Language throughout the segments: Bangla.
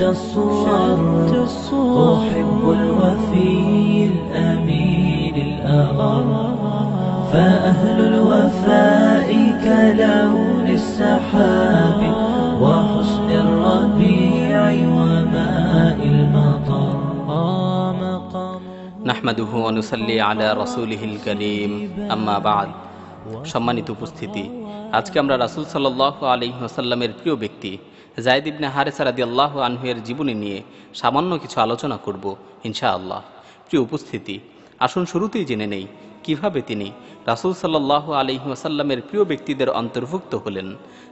الصور أحب الوفي الأمين الأغر فأهل الوفاء كلون السحاب وحسن الربيع وماء المطر آه مقام নাহমাদুহু অনুসাল্লি আলা রসুলহিল করিম আম্মা বাদ সম্মানিত উপস্থিতি আজকে আমরা রাসুল সাল্লাহ আলী ওসাল্লামের প্রিয় ব্যক্তি জায়দ ইবনে হারেসা রাদি আল্লাহ আনহুয়ের জীবনী নিয়ে সামান্য কিছু আলোচনা করব, ইনশাআল্লাহ। প্রিয় উপস্থিতি, আসুন শুরুতেই জেনে নেই কীভাবে তিনি রাসুল সাল্লাহ আলী ওসাল্লামের প্রিয় ব্যক্তিদের অন্তর্ভুক্ত হলেন।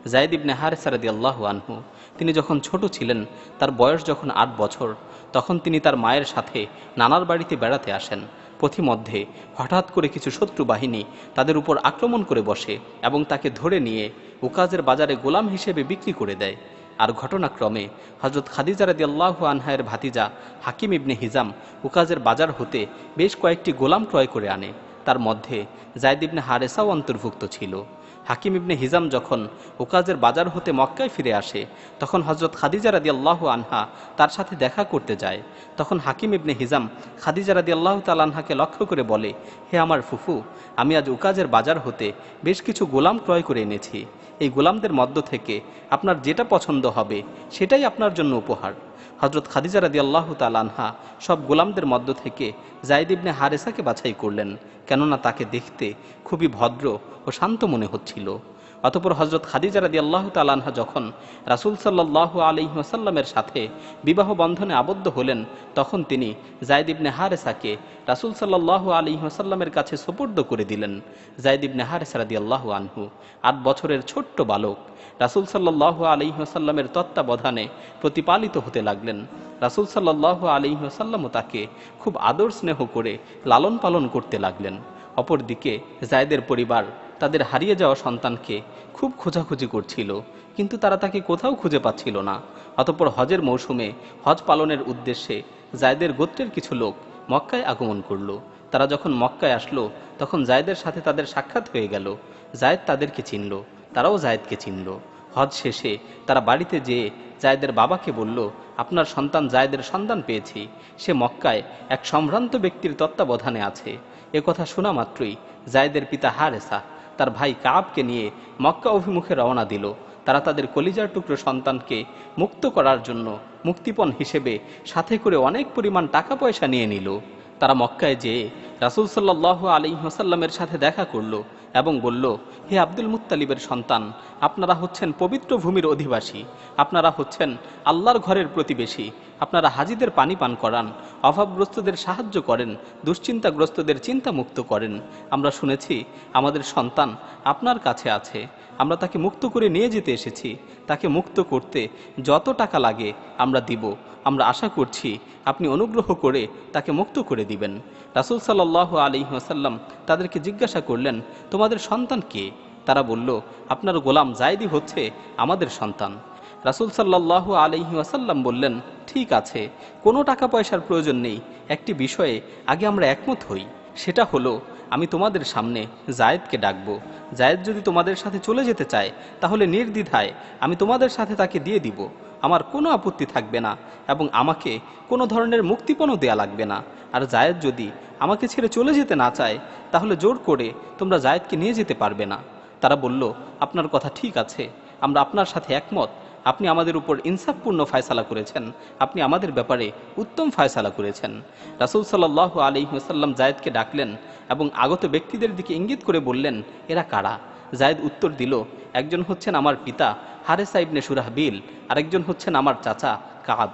জায়দ ইবনে হারেসা রাদি আল্লাহ আনহু, তিনি যখন ছোট ছিলেন, তার বয়স যখন আট বছর, তখন তিনি তার মায়ের সাথে নানার বাড়িতে বেড়াতে আসেন। পথিমধ্যে হঠাৎ করে কিছু শত্রু বাহিনী তাদের উপর আক্রমণ করে বসে এবং তাকে ধরে নিয়ে উকাজের বাজারে গোলাম হিসেবে বিক্রি করে দেয়। আর ঘটনাক্রমে হজরত খাদিজা রাদি আল্লাহ আনহায়ের ভাতিজা হাকিম ইবনে হিজাম উকাজের বাজার হতে বেশ কয়েকটি গোলাম ক্রয় করে আনে। তার মধ্যে জায়দ ইবনে হারেসাও অন্তর্ভুক্ত ছিল। হাকিম ইবনে হিজাম যখন উকাজের বাজার হতে মক্কায় ফিরে আসে, তখন হজরত খাদিজা রাদি আল্লাহ আনহা তার সাথে দেখা করতে যায়। তখন হাকিম ইবনে হিজাম খাদিজা রাদি আল্লাহ তালানহাকে লক্ষ্য করে বলে, হে আমার ফুফু, আমি আজ উকাজের বাজার হতে বেশ কিছু গোলাম ক্রয় করে এনেছি। এই গোলামদের মধ্য থেকে আপনার যেটা পছন্দ হবে, সেটাই আপনার জন্য উপহার। হজরত খাদিজা রাদি আল্লাহ তালানহা সব গোলামদের মধ্য থেকে জায়দ ইবনে হারেসাকে বাছাই করলেন। কেননা তাকে দেখতে খুবই ভদ্র ও শান্ত মনে হচ্ছিল। অতপর হজরত খাদিজা রাদি আল্লাহ তালানহা যখন রাসুল সাল্লাহ আলিহাসাল্লামের সাথে বিবাহ বন্ধনে আবদ্ধ হলেন, তখন তিনি জায়দ ইবনে হারেসাকে রাসুল সাল্লাহ আলিহাসাল্লামের কাছে সোপর্দ করে দিলেন। জায়দ ইবনে হারেসা রাদি আল্লাহ আনহু, আট বছরের ছোট্ট বালক, রাসুল সাল্লাহ আলিহাসাল্লামের তত্ত্বাবধানে প্রতিপালিত হতে লাগলেন। রাসুল সাল্লাহ আলিহাসাল্লামও তাকে খুব আদর স্নেহ করে লালন পালন করতে লাগলেন। অপরদিকে জায়দের পরিবার তাদের হারিয়ে যাওয়া সন্তানকে খুব খোঁজাখুঁজি করছিল, কিন্তু তারা তাকে কোথাও খুঁজে পাচ্ছিল না। অতপর হজের মৌসুমে হজ পালনের উদ্দেশ্যে জায়দের গোত্রের কিছু লোক মক্কায় আগমন করল। তারা যখন মক্কায় আসলো, তখন জায়দের সাথে তাদের সাক্ষাৎ হয়ে গেল। জায়দ তাদেরকে চিনল, তারাও জায়দকে চিনল। হজ শেষে তারা বাড়িতে যেয়ে জায়দের বাবাকে বলল, আপনার সন্তান জায়দের সন্তান পেয়েছি। সে মক্কায় এক সম্ভ্রান্ত ব্যক্তির তত্ত্বাবধানে আছে। এ কথা শোনা মাত্রই জায়দের পিতা হারেসা তার ভাই কাবকে নিয়ে মক্কা অভিমুখে রওনা দিল। তারা তাদের কলিজার টুকরো সন্তানকে মুক্ত করার জন্য মুক্তিপণ হিসেবে সাথে করে অনেক পরিমাণ টাকা পয়সা নিয়ে নিল। তারা মক্কায় যেয়ে রাসুল সাল্লাহ আলী হাসাল্লামের সাথে দেখা করল এবং বলল, হে আব্দুল মুত্তালিবের সন্তান, আপনারা হচ্ছেন পবিত্র ভূমির অধিবাসী। আপনারা হচ্ছেন আল্লাহর ঘরের প্রতিবেশী। আপনারা হাজিদের পানি পান করান, অভাবগ্রস্তদের সাহায্য করেন, দুশ্চিন্তাগ্রস্তদের চিন্তা মুক্ত করেন। আমরা শুনেছি, আমাদের সন্তান আপনার কাছে আছে। আমরা তাকে মুক্ত করে নিয়ে যেতে এসেছি। তাকে মুক্ত করতে যত টাকা লাগে আমরা দিব। আমরা আশা করছি, আপনি অনুগ্রহ করে তাকে মুক্ত করে দিবেন। রাসুল সাল্লাহ আলী ওয়াসাল্লাম তাদেরকে জিজ্ঞাসা করলেন, তোমাদের সন্তান কে? তারা বলল, আপনার গোলাম জায়দি হচ্ছে আমাদের সন্তান। রাসুল সাল্লাহ আলহি ওয়াসাল্লাম বললেন, ঠিক আছে, কোনো টাকা পয়সার প্রয়োজন নেই। একটি বিষয়ে আগে আমরা একমত হই। সেটা হলো, আমি তোমাদের সামনে জায়েদকে ডাকব। জায়েদ যদি তোমাদের সাথে চলে যেতে চায়, তাহলে নির্দ্বিধায় আমি তোমাদের সাথে তাকে দিয়ে দিব। আমার কোনো আপত্তি থাকবে না এবং আমাকে কোনো ধরনের মুক্তিপণও দেয়া লাগবে না। আর জায়েদ যদি আমাকে ছেড়ে চলে যেতে না চায়, তাহলে জোর করে তোমরা জায়েদকে নিয়ে যেতে পারবে না। তারা বলল, আপনার কথা ঠিক আছে। আমরা আপনার সাথে একমত। আপনি আমাদের উপর ইনসাফপূর্ণ ফায়সালা করেছেন। আপনি আমাদের ব্যাপারে উত্তম ফায়সালা করেছেন। রাসুল সাল্লাহ আলী সাল্লাম জায়েদকে ডাকলেন এবং আগত ব্যক্তিদের দিকে ইঙ্গিত করে বললেন, এরা কারা? জায়েদ উত্তর দিল, একজন হচ্ছেন আমার পিতা। হারেসা ইবনে সুরাহবিল, আরেকজন হচ্ছেন আমার চাচা কাব।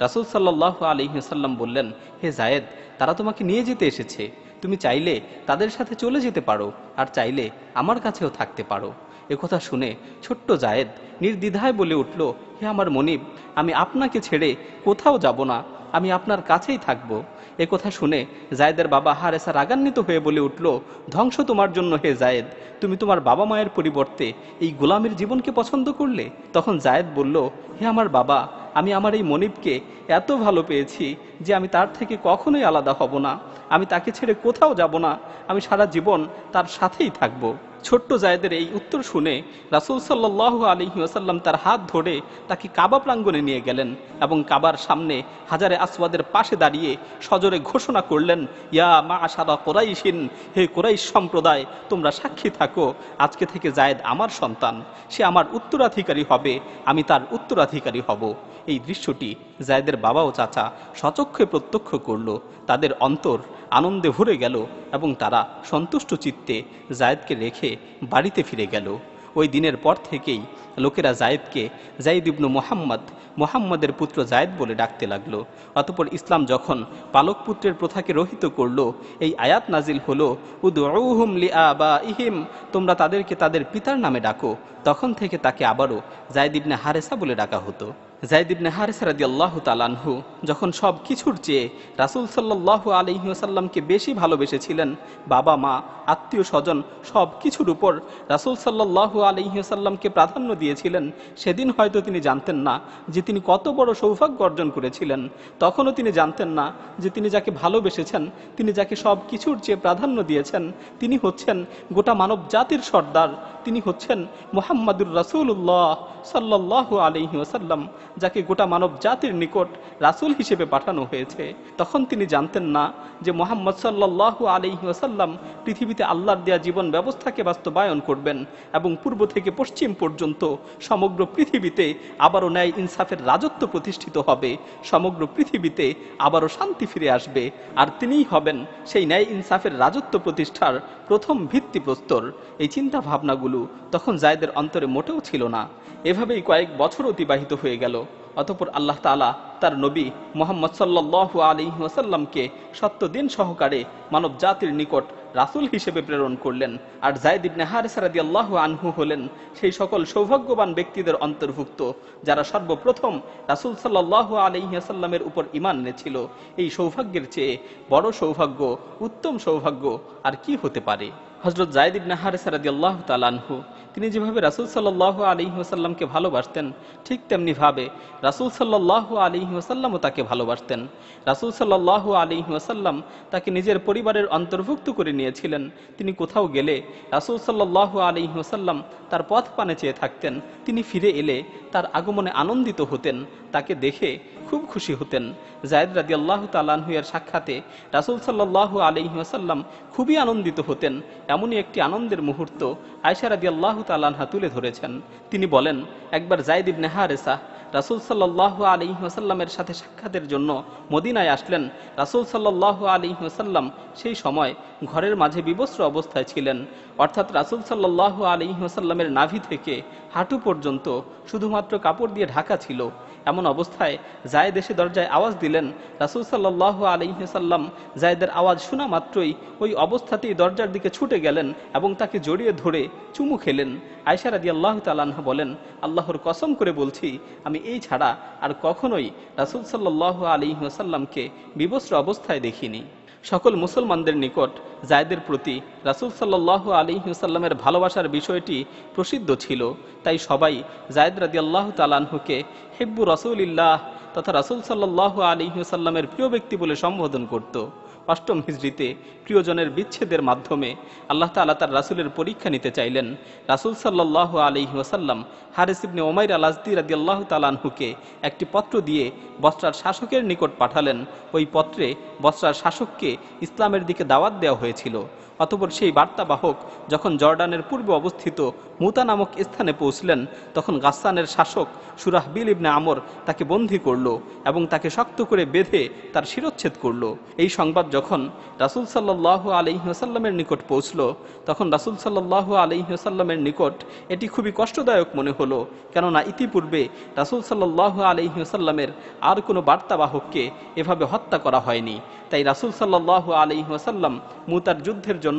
রাসুল সাল্লাহ আলিহাসাল্লাম বললেন, হে জায়েদ, তারা তোমাকে নিয়ে যেতে এসেছে। তুমি চাইলে তাদের সাথে চলে যেতে পারো, আর চাইলে আমার কাছেও থাকতে পারো। একথা শুনে ছোট্ট জায়েদ নির্দ্বিধায় বলে উঠল, হে আমার মনিব, আমি আপনাকে ছেড়ে কোথাও যাব না। আমি আপনার কাছেই থাকব। এ কথা শুনে জায়েদের বাবা হারেসা রাগান্বিত হয়ে বলে উঠল, ধ্বংস তোমার জন্য হে জায়েদ। তুমি তোমার বাবা মায়ের পরিবর্তে এই গোলামের জীবনকে পছন্দ করলে? তখন জায়েদ বলল, হে আমার বাবা, আমি আমার এই মনিবকে এত ভালো পেয়েছি যে আমি তার থেকে কখনোই আলাদা হব না। আমি তাকে ছেড়ে কোথাও যাব না। আমি সারা জীবন তার সাথেই থাকব। ছোট্ট জায়েদের এই উত্তর শুনে রাসুল সাল্লাহ আলহি আসাল্লাম তার হাত ধরে তাকে কাবা প্রাঙ্গণে নিয়ে গেলেন এবং কাবার সামনে হাজারে আসওয়াদের পাশে দাঁড়িয়ে সজরে ঘোষণা করলেন, ইয়া মা আশারা কোরাইশিন, হে কোরাইশ সম্প্রদায়, তোমরা সাক্ষী থাকো, আজকে থেকে জায়েদ আমার সন্তান, সে আমার উত্তরাধিকারী হবে, আমি তার উত্তরাধিকারী হব। এই দৃশ্যটি জায়েদের বাবা ও চাচা সচক্ষে প্রত্যক্ষ করল। তাদের অন্তর আনন্দে ভরে গেল। এবং তারা সন্তুষ্ট চিত্তে জায়েদকে রেখে বাড়িতে ফিরে গেল। ওই দিনের পর থেকেই লোকেরা জায়েদকে জাইদ ইবনু মোহাম্মদ, মোহাম্মদের পুত্র জায়েদ বলে ডাকতে লাগল। অতপর ইসলাম যখন পালক পুত্রের প্রথাকে রহিত করল, এই আয়াত নাজিল হলো, উদউহুম লিআবা ইহিম তোমরা তাদেরকে তাদের পিতার নামে ডাকো। তখন থেকে তাকে আবারও জায়দ ইবনে হারেসা বলে ডাকা হতো। জায়দ ইবনে হারেসা রাদি আল্লাহ তালানহু যখন সব কিছুর চেয়ে রাসুল সাল্লাহ আলহিহাসাল্লামকে বেশি ভালোবেসেছিলেন, বাবা, মা, আত্মীয়, স্বজন সব কিছুর উপর রাসুল সাল্লাহ আলহিহাসাল্লামকে প্রাধান্য দিয়েছিলেন, সেদিন হয়তো তিনি জানতেন না যে তিনি কত বড় সৌভাগ্য অর্জন করেছিলেন। তখনও তিনি জানতেন না যে তিনি যাকে ভালোবেসেছেন, তিনি যাকে সব কিছুর চেয়ে প্রাধান্য দিয়েছেন, তিনি হচ্ছেন গোটা মানব জাতির সর্দার, তিনি হচ্ছেন মোহাম্মদুর রাসুল্লাহ সাল্লাহ আলহি ওসাল্লাম যাকে গোটা মানব জাতির নিকট রাসুল হিসেবে পাঠানো হয়েছে। তখন তিনি জানতেন না যে মোহাম্মদ সাল্লাহ আলহি ওসাল্লাম পৃথিবীতে আল্লাহর দেয়া জীবন ব্যবস্থাকে বাস্তবায়ন করবেন এবং পূর্ব থেকে পশ্চিম পর্যন্ত সমগ্র পৃথিবীতে আবারও ন্যায় ইনসাফের রাজত্ব প্রতিষ্ঠিত হবে, সমগ্র পৃথিবীতে আবারও শান্তি ফিরে আসবে। আর তিনিই হবেন সেই ন্যায় ইনসাফের রাজত্ব প্রতিষ্ঠার প্রথম ভিত্তিপ্রস্তর। এই চিন্তা ভাবনাগুলো তখন জায়দের অন্তরে মোটেও ছিল না। এভাবেই কয়েক বছর অতিবাহিত হয়ে গেল। অতপর আল্লাহ তালা তার নবী মোহাম্মদ সাল্লাহ আলী ওয়াসাল্লামকে সত্য দিন সহকারে মানব জাতির নিকট রাসুল হিসেবে প্রেরণ করলেন। আর জায়দ ইবনে হারেসারাদি আল্লাহ আনহু হলেন সেই সকল সৌভাগ্যবান ব্যক্তিদের অন্তর্ভুক্ত, যারা সর্বপ্রথম রাসুল সাল্লাহ আলহিহাসাল্লামের উপর ইমান এনেছিল। এই সৌভাগ্যের চেয়ে বড় সৌভাগ্য, উত্তম সৌভাগ্য আর কি হতে পারে? হজরত জায়দ ইবনে হারেসারাদি আল্লাহ তালানহু তিনি যেভাবে রাসুল সাল্লাহ আলী ওসাল্লামকে ভালোবাসতেন, ঠিক তেমনি ভাবে রাসুল সাল্লাহ আলী ওসাল্লামও তাকে ভালোবাসতেন। রাসুল সাল্লাহ আলী ওসাল্লাম তাকে নিজের পরিবারের অন্তর্ভুক্ত করে নিয়েছিলেন। তিনি কোথাও গেলে রাসুল সাল্লাহ আলী ওসাল্লাম তার পথ পানে চেয়ে থাকতেন। তিনি ফিরে এলে তার আগমনে আনন্দিত হতেন। তাকে দেখে খুব খুশি হতেন। জায়দ রাদি আল্লাহ তালাহুয়ের সাক্ষাতে রাসুল সাল্লাহ আলহিহাসাল্লাম খুবই আনন্দিত হতেন। এমনই একটি আনন্দের মুহূর্ত আয়সা রাদি আল্লাহ তালানহা তুলে ধরেছেন। তিনি বলেন, একবার জায়দ ইবনে হারেসা রাসুল সাল্লাহ আলী ওসাল্লামের সাথে সাক্ষাতের জন্য মদিনায় আসলেন। রাসুল সাল্লাহ আলী ওসাল্লাম সেই সময় ঘরের মাঝে বিবস্ত্র অবস্থায় ছিলেন। অর্থাৎ রাসুল সাল্লাহ আলী ওসাল্লামের নাভি থেকে হাঁটু পর্যন্ত শুধুমাত্র কাপড় দিয়ে ঢাকা ছিল। এমন অবস্থায় জায়েদ এসে দরজায় আওয়াজ দিলেন, রাসুল সাল্লাহ আলিহাসাল্লাম জায়েদের আওয়াজ শোনা মাত্রই ওই অবস্থাতেই দরজার দিকে ছুটে গেলেন এবং তাকে জড়িয়ে ধরে চুমু খেলেন। আয়সা আদি আল্লাহ তালাহা বলেন, আল্লাহর কসম করে বলছি, আমি এই ছাড়া আর কখনোই রাসুল সাল্লাহ আলিহাসাল্লামকে বিবস্ত্র অবস্থায় দেখিনি। সকল মুসলমানদের নিকট জায়দের প্রতি রাসুল সাল্লাহ আলিহাসাল্লামের ভালোবাসার বিষয়টি প্রসিদ্ধ ছিল। তাই সবাই জায়দ রাদি আল্লাহ তালানহুকে হেব্বু রসুলিল্লাহ তথা রাসুল সাল্লাহ আলিহাসাল্লামের প্রিয় ব্যক্তি বলে সম্বোধন করত। অষ্টম হিজড়িতে প্রিয়জনের বিচ্ছেদের মাধ্যমে আল্লাহ তালা তার রাসুলের পরীক্ষা নিতে চাইলেন। রাসুল সাল্লাহ আলী ওসাল্লাম হারিসিবনে ওমাইর আলাজদি রাজি আল্লাহ তালানহুকে একটি পত্র দিয়ে বস্ত্রার শাসকের নিকট পাঠালেন। ওই পত্রে বস্ত্রার শাসককে ইসলামের দিকে দাওয়াত দেওয়া হয়েছিল। অতপর সেই বার্তাবাহক যখন জর্ডানের পূর্বে অবস্থিত মুতা নামক স্থানে পৌঁছলেন, তখন গাস্সানের শাসক সুরাহ বিল ইবনে আমর তাকে বন্দী করল এবং তাকে শক্ত করে বেঁধে তার শিরচ্ছেদ করল। এই সংবাদ যখন রাসুল সাল্লাহ আলহিহাসাল্লামের নিকট পৌঁছল, তখন রাসুল সাল্লাহ আলহিহাসাল্লামের নিকট এটি খুবই কষ্টদায়ক মনে হলো, কেননা ইতিপূর্বে রাসুল সাল্লাহ আলহিহাসাল্লামের আর কোনো বার্তাবাহককে এভাবে হত্যা করা হয়নি। তাই রাসুল সাল্লাহ আলহিহাসাল্লাম মুতার যুদ্ধের জন্য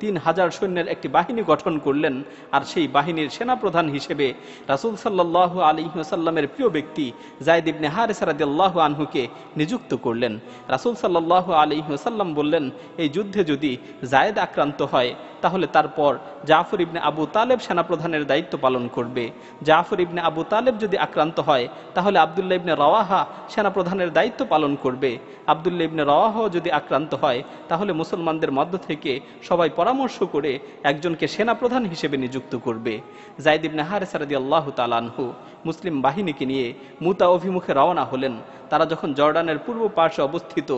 তিন হাজার সৈন্যের একটি বাহিনী গঠন করলেন, আর সেই বাহিনীর সেনাপ্রধান হিসেবে রাসুল সাল্লাহ আলহিহাসাল্লামের প্রিয় ব্যক্তি জায়দ ইবনে হারেসারাদিল্লাহ আনহুকে নিযুক্ত করলেন। রাসুল সাল্লাহ আলহিহাসাল্লাম বললেন, এই যুদ্ধে যদি জায়েদ আক্রান্ত হয়, তাহলে তারপর জাফর ইবনে আবু তালেব সেনাপ্রধানের দায়িত্ব পালন করবে। জাফর ইবনে আবু তালেব যদি আক্রান্ত হয়, তাহলে আবদুল্লাহ ইবনে রওয়াহা সেনাপ্রধানের দায়িত্ব পালন করবে। আবদুল্লাহ ইবনে রওয়াহ যদি আক্রান্ত হয়, তাহলে মুসলমানদের মধ্য থেকে সবাই পরামর্শ করে একজনকে সেনাপ্রধান হিসেবে নিযুক্ত করবে। ইবনে হারেসারাদি আল্লাহ তালানহু মুসলিম বাহিনীকে নিয়ে মুতা অভিমুখে রওনা হলেন। তারা যখন জর্ডানের পূর্ব পার্শ্বে অবস্থিত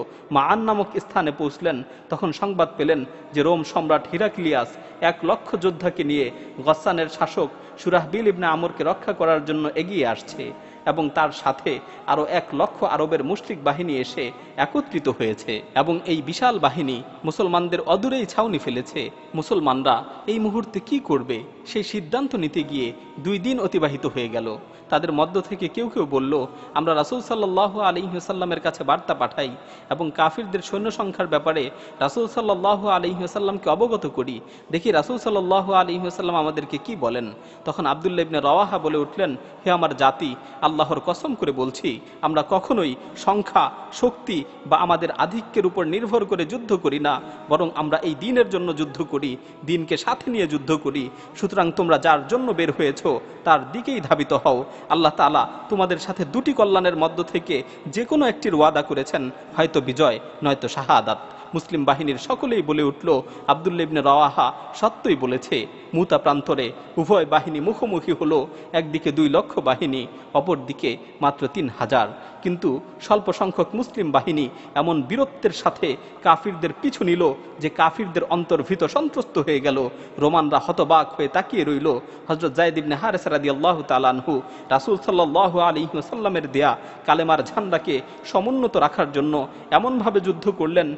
আন নামক স্থানে পৌঁছলেন, তখন সংবাদ পেলেন যে রোম সম্রাট হিরাক্লিয়াস এক লক্ষ যোদ্ধাকে নিয়ে গসানের শাসক সুরাহবিল ইবনে আমরকে রক্ষা করার জন্য এগিয়ে আসছে। এবং তার সাথে আরও এক লক্ষ আরবের মুসলিক বাহিনী এসে একত্রিত হয়েছে এবং এই বিশাল বাহিনী মুসলমানদের অদূরেই ছাউনি ফেলেছে। মুসলমানরা এই মুহূর্তে কি করবে? সেই সিদ্ধান্ত নিতে গিয়ে দুই দিন অতিবাহিত হয়ে গেল। তাদের মধ্য থেকে কেউ কেউ বলল, আমরা রাসুল সাল্লাহ আলিহাসাল্লামের কাছে বার্তা পাঠাই এবং কাফিরদের সৈন্য সংখ্যার ব্যাপারে রাসুল সাল্লাহ আলিহাসাল্লামকে অবগত করি। দেখি রাসুল সাল্লাহ আলিহাসাল্লাম আমাদেরকে কি বলেন? তখন আবদুল্লা ইবনে রওয়াহা বলে উঠলেন, হে আমার জাতি, আল্লাহর কসম করে বলছি, আমরা কখনোই সংখ্যা, শক্তি বা আমাদের আধিক্যের উপর নির্ভর করে যুদ্ধ করি না, বরং আমরা এই দিনের জন্য যুদ্ধ করি, দিনকে সাথে নিয়ে যুদ্ধ করি। সুতরাং তোমরা যার জন্য বের হয়েছ তার দিকেই ধাবিত হও। আল্লাহ তালা তোমাদের সাথে দুটি কল্যাণের মধ্য থেকে যে কোনো একটির ওয়াদা করেছেন, হয়তো বিজয়, নয়তো শাহাদাত। মুসলিম বাহিনীর সকলেই বলে উঠল আবদুল্লা ইবনে রওয়াহা সত্যই বলেছে, মুতা প্রান্তরে উভয় বাহিনী মুখোমুখি হল, একদিকে দুই লক্ষ বাহিনী, অপরদিকে মাত্র তিন হাজার। কিন্তু স্বল্প সংখ্যক মুসলিম বাহিনী এমন বীরত্বের সাথে কাফিরদের পিছু নিল, যে কাফিরদের অন্তর্ভীত সন্ত্রস্ত হয়ে গেল। রোমানরা হতবাক হয়ে তাকিয়ে রইল। হজরত জায়দ ইবনে হারেসারাদি আল্লাহ তালানহু রাসুল সাল্লাহ আলী সাল্লামের দেয়া কালেমার ঝান্ডাকে সমুন্নত রাখার জন্য এমনভাবে যুদ্ধ করলেন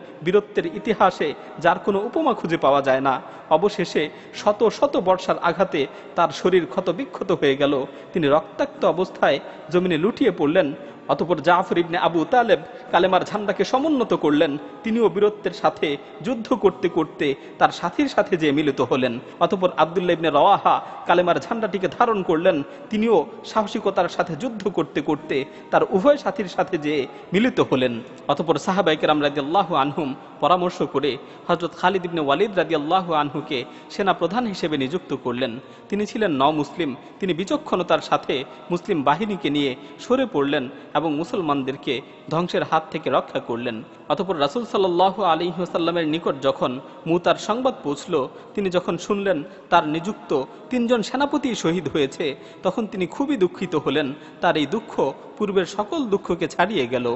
বীরত্বের ইতিহাসে যার কোনো উপমা খুঁজে পাওয়া যায় না। অবশেষে শত শত বর্ষার আঘাতে তার শরীর ক্ষত বিক্ষত হয়ে গেল। তিনি রক্তাক্ত অবস্থায় জমিনে লুটিয়ে পড়লেন। অতপর জাফর ইবনে আবু তালেব কালেমার ঝান্ডাকে সমুন্নত করলেন। তিনিও বীরত্বের সাথে যুদ্ধ করতে করতে তার সাথীর সাথে যে মিলিত হলেন। অতপর আবদুল্লা ইবনে রওয়াহা কালেমার ঝান্ডাটিকে ধারণ করলেন। তিনিও সাহসিকতার সাথে যুদ্ধ করতে করতে তার উভয় সাথীর সাথে যে মিলিত হলেন। অতপর সাহাবাইকেরাম রাজি আল্লাহ আনহুম পরামর্শ করে হজরত খালিদ ইবনে ওয়ালিদ রাজি আল্লাহ আনহুকে সেনা প্রধান হিসেবে নিযুক্ত করলেন। তিনি ছিলেন ন মুসলিম তিনি বিচক্ষণতার সাথে মুসলিম বাহিনীকে নিয়ে সরে পড়লেন এবং মুসলমানদেরকে ধ্বংসের হাত থেকে রক্ষা করলেন। অতপর রাসুল সাল্লাহ আলী সাল্লামের নিকট যখন মুতার সংবাদ পৌঁছল, তিনি যখন শুনলেন তার নিযুক্ত তিনজন সেনাপতি শহীদ হয়েছে, তখন তিনি খুবই দুঃখিত হলেন। তার এই দুঃখ পূর্বের সকল দুঃখকে ছাড়িয়ে গেল।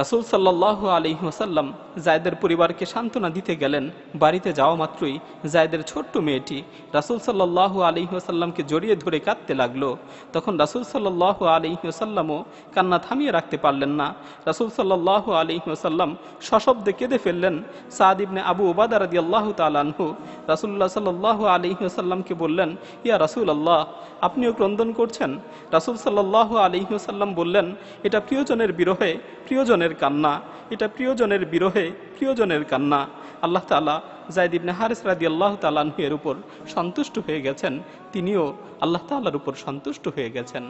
রাসুল সাল্লাহ আলী ওসাল্লাম জায়দের পরিবারকে সান্ত্বনা দিতে গেলেন, বাড়িতে যাওয়া মাত্রই জায়দের ছোট্ট মেয়েটি রাসুল সাল্লাহ আলী ওসাল্লামকে জড়িয়ে ধরে কাঁদতে লাগল। তখন রাসুল সাল্লাহ আলী ওসাল্লামও কান্না থামিয়ে রাখতে পারলেন না। রাসুল সাল্লাহ আলী ওসাল্লাম সশব্দে কেঁদে ফেললেন। সাদ ইবনে আবু ওবাদা রাদি আল্লাহ তালানহু রাসুল্লাহ সাল্লাহ আলী ওসাল্লামকে বললেন, ইয়া রাসুল আল্লাহ আপনিও ক্রন্দন করছেন? রাসুল সাল্লাহ আলী ওসাল্লাম বললেন, এটা প্রিয়জনের বিরহে, প্রিয়জনের কান্না, এটা প্রিয়জনের বিরহে, প্রিয়জনের কান্না। আল্লাহ তালা জায়দ ইবনে হারিস রাদি আল্লাহ তালানহু এর উপর সন্তুষ্ট হয়ে গেছেন। তিনিও আল্লাহ তাল্লার উপর সন্তুষ্ট হয়ে গেছেন।